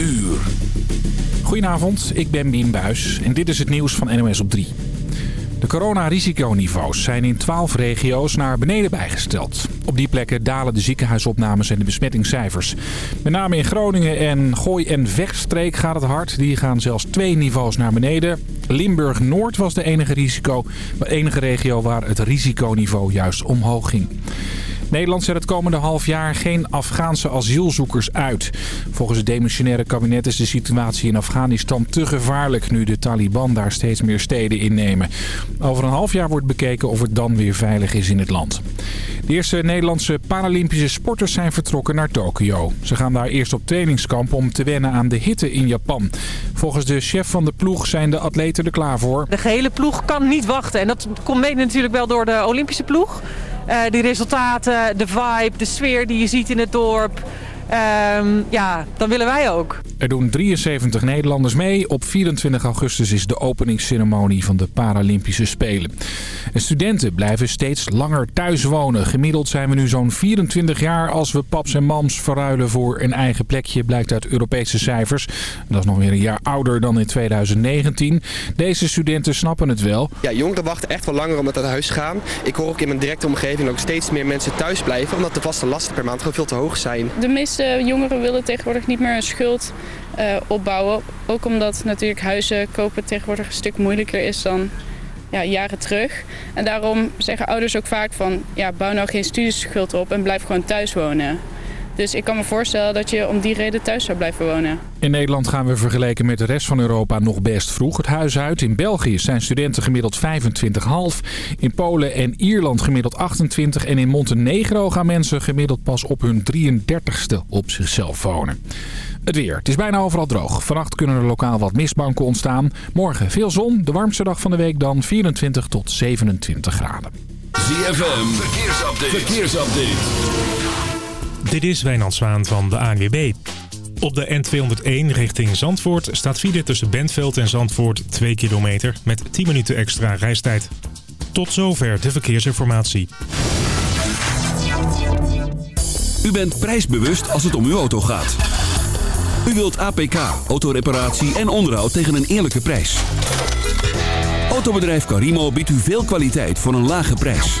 uur. Goedenavond, ik ben Bien Buis en dit is het nieuws van NOS op 3. De coronarisiconiveaus zijn in 12 regio's naar beneden bijgesteld. Op die plekken dalen de ziekenhuisopnames en de besmettingscijfers. Met name in Groningen en Gooi- en Vechtstreek gaat het hard. Die gaan zelfs twee niveaus naar beneden. Limburg-Noord was de enige, risico, de enige regio waar het risiconiveau juist omhoog ging. Nederland zet het komende half jaar geen Afghaanse asielzoekers uit. Volgens het demissionaire kabinet is de situatie in Afghanistan te gevaarlijk... nu de Taliban daar steeds meer steden innemen. Over een half jaar wordt bekeken of het dan weer veilig is in het land. De eerste Nederlandse Paralympische sporters zijn vertrokken naar Tokio. Ze gaan daar eerst op trainingskamp om te wennen aan de hitte in Japan. Volgens de chef van de ploeg zijn de atleten er klaar voor. De gehele ploeg kan niet wachten. En dat komt mede natuurlijk wel door de Olympische ploeg. Uh, die resultaten, de vibe, de sfeer die je ziet in het dorp. Um, ja, dan willen wij ook. Er doen 73 Nederlanders mee. Op 24 augustus is de openingsceremonie van de Paralympische Spelen. En studenten blijven steeds langer thuis wonen. Gemiddeld zijn we nu zo'n 24 jaar als we paps en mams verruilen voor een eigen plekje, blijkt uit Europese cijfers. Dat is nog weer een jaar ouder dan in 2019. Deze studenten snappen het wel. Ja, jongeren wachten echt wel langer om naar huis te gaan. Ik hoor ook in mijn directe omgeving ook steeds meer mensen thuis blijven, omdat de vaste lasten per maand gewoon veel te hoog zijn. De meeste jongeren willen tegenwoordig niet meer een schuld uh, opbouwen. Ook omdat natuurlijk huizen kopen tegenwoordig een stuk moeilijker is dan ja, jaren terug. En daarom zeggen ouders ook vaak van ja, bouw nou geen studieschuld op en blijf gewoon thuis wonen. Dus ik kan me voorstellen dat je om die reden thuis zou blijven wonen. In Nederland gaan we vergeleken met de rest van Europa nog best vroeg het huis uit. In België zijn studenten gemiddeld 25,5. In Polen en Ierland gemiddeld 28. En in Montenegro gaan mensen gemiddeld pas op hun 33ste op zichzelf wonen. Het weer. Het is bijna overal droog. Vannacht kunnen er lokaal wat mistbanken ontstaan. Morgen veel zon. De warmste dag van de week dan 24 tot 27 graden. ZFM. Verkeersupdate. Verkeersupdate. Dit is Wijnand Zwaan van de ANWB. Op de N201 richting Zandvoort staat file tussen Bentveld en Zandvoort 2 kilometer met 10 minuten extra reistijd. Tot zover de verkeersinformatie. U bent prijsbewust als het om uw auto gaat. U wilt APK, autoreparatie en onderhoud tegen een eerlijke prijs. Autobedrijf Carimo biedt u veel kwaliteit voor een lage prijs.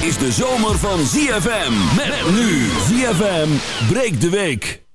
Is de zomer van ZFM. Met nu ZFM breekt de week.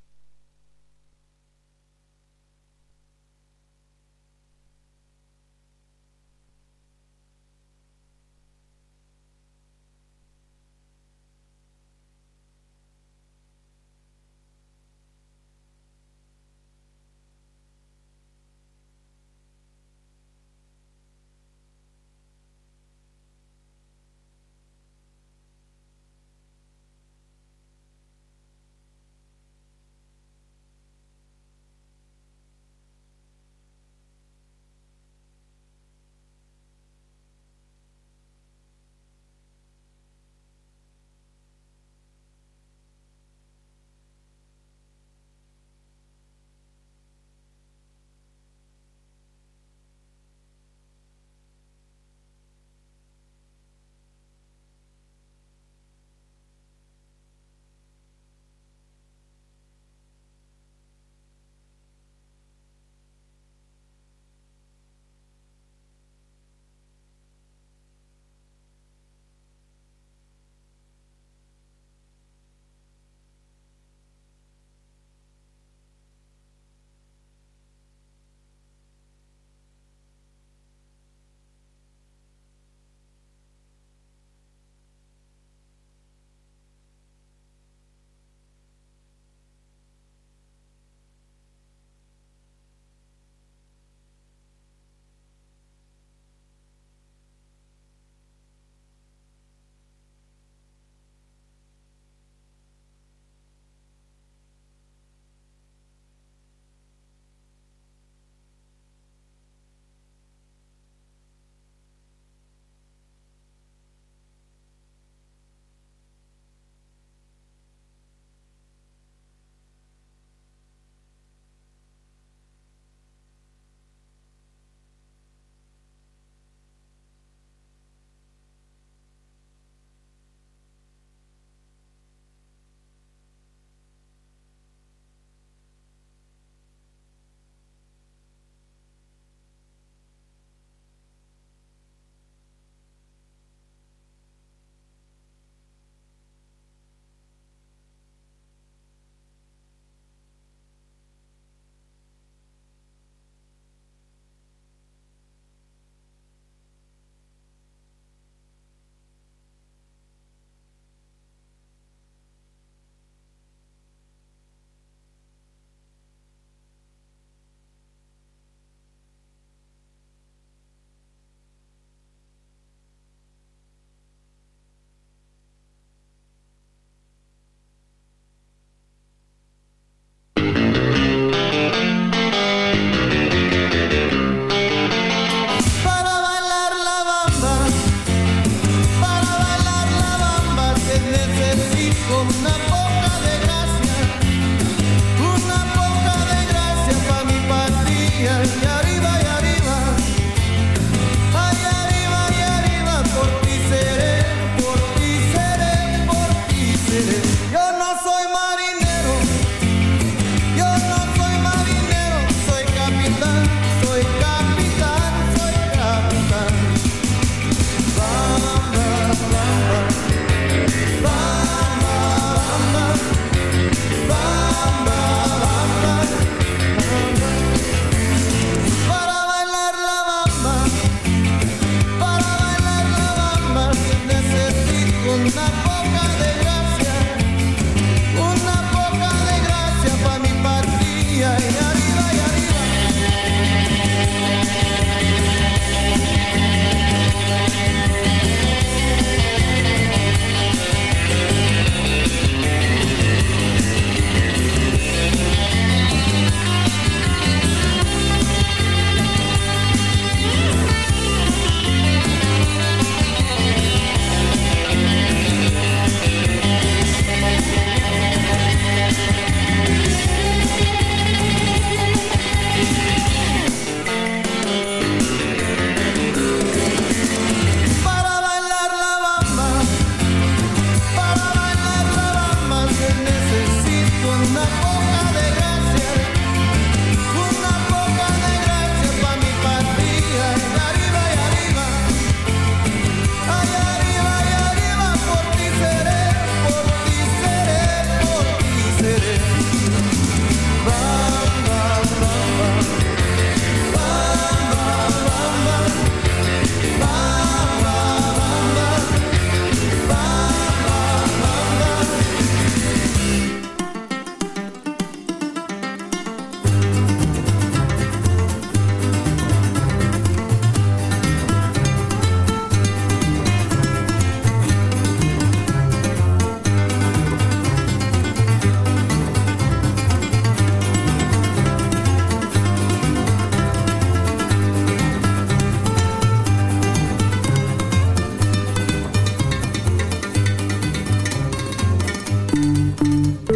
Música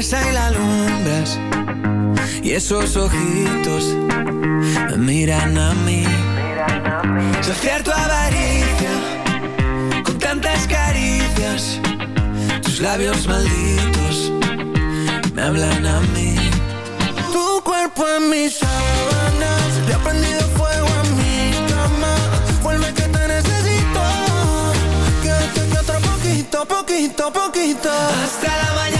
regresa y la alumbras. Y esos ojitos me miran a mí. Saciar tu avaricia con tantas caricias. Tus labios malditos me hablan a mí. Tu cuerpo en mis sábanas, le ha prendido fuego a mi cama. Vuelve que te necesito. Que, que otro poquito, poquito, poquito. Hasta la mañana.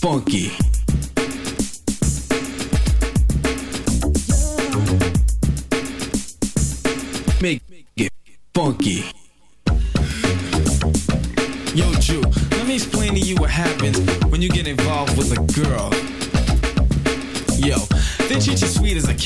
Funky. Make it funky.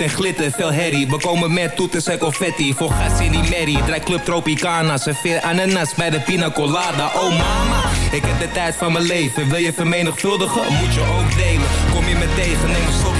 en glitter, veel herrie. We komen met toeters en confetti. Voor gas in die merrie. Draai club Tropicana. Serveer ananas bij de pina colada. Oh mama, ik heb de tijd van mijn leven. Wil je vermenigvuldigen? Moet je ook delen. Kom je me tegen, neem een slokje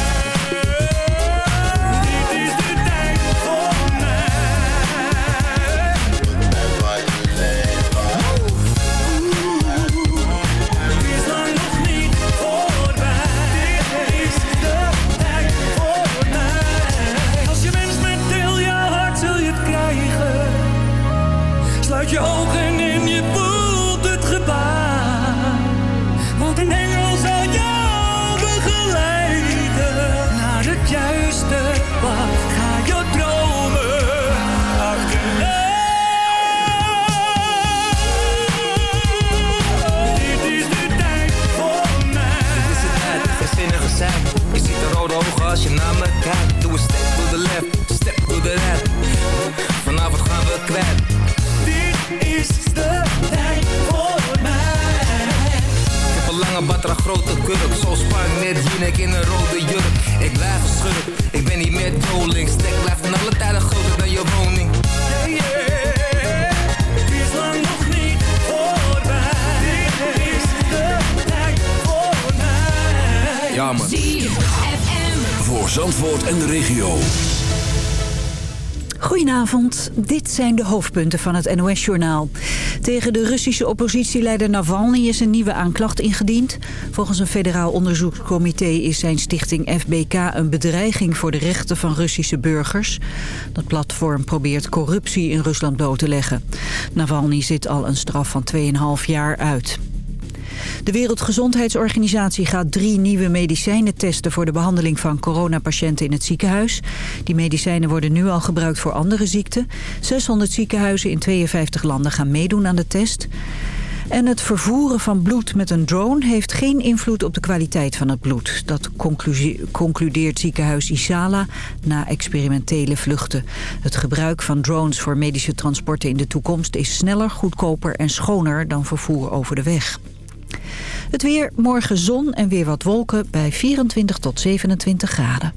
Kurk. Zo spank net Jinek in een rode jurk. Ik blijf een schurk, ik ben niet meer trolling. Stek blijft van alle tijden groter dan je woning. Yeah, yeah. Het is lang nog niet voorbij. Dit is de tijd voor mij. Ja, man. Voor Zandvoort en de regio. Goedenavond, dit zijn de hoofdpunten van het NOS-journaal. Tegen de Russische oppositieleider Navalny is een nieuwe aanklacht ingediend. Volgens een federaal onderzoekscomité is zijn stichting FBK een bedreiging voor de rechten van Russische burgers. Dat platform probeert corruptie in Rusland bloot te leggen. Navalny zit al een straf van 2,5 jaar uit. De Wereldgezondheidsorganisatie gaat drie nieuwe medicijnen testen voor de behandeling van coronapatiënten in het ziekenhuis. Die medicijnen worden nu al gebruikt voor andere ziekten. 600 ziekenhuizen in 52 landen gaan meedoen aan de test. En het vervoeren van bloed met een drone heeft geen invloed op de kwaliteit van het bloed. Dat concludeert ziekenhuis Isala na experimentele vluchten. Het gebruik van drones voor medische transporten in de toekomst is sneller, goedkoper en schoner dan vervoer over de weg. Het weer, morgen zon en weer wat wolken bij 24 tot 27 graden.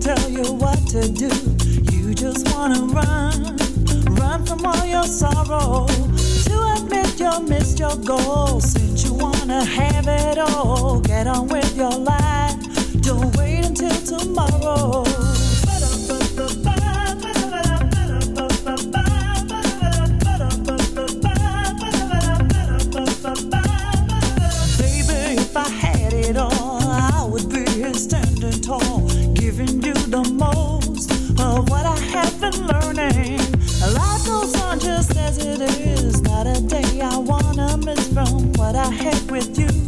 Tell you what to do, you just wanna run, run from all your sorrow. To admit you missed your goal, since you wanna have it all, get on with your life. Don't wait until tomorrow. Baby, if I had it all, I would be here standing tall, giving you the most of what I have been learning. Life goes on just as it is, not a day I wanna miss from what I had with you.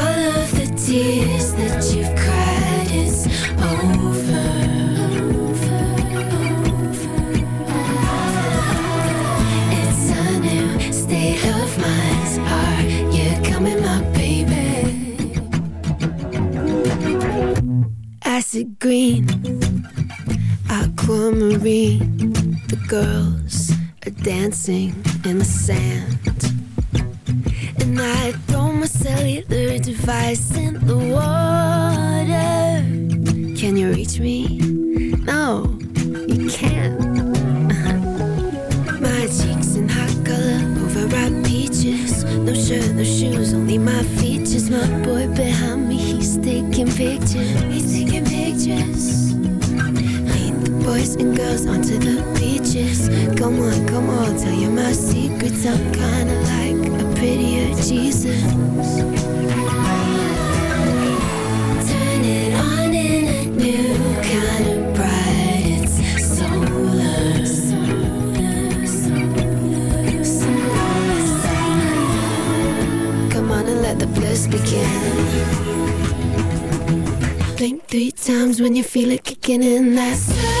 dancing in the sand. And I my cellular device in the water. Can you reach me? No, you can't. My cheeks in hot color, overripe peaches. No shirt, no shoes, only my features. My boy behind me, he's taking pictures. He's taking pictures. Lead the boys and girls onto the beaches. Come on, come on, tell you my secrets. I'm kinda like a prettier Jesus. Turn it on in a new kind of bright. It's solar. Come on and let the bliss begin. Blink three times when you feel it kicking in. That's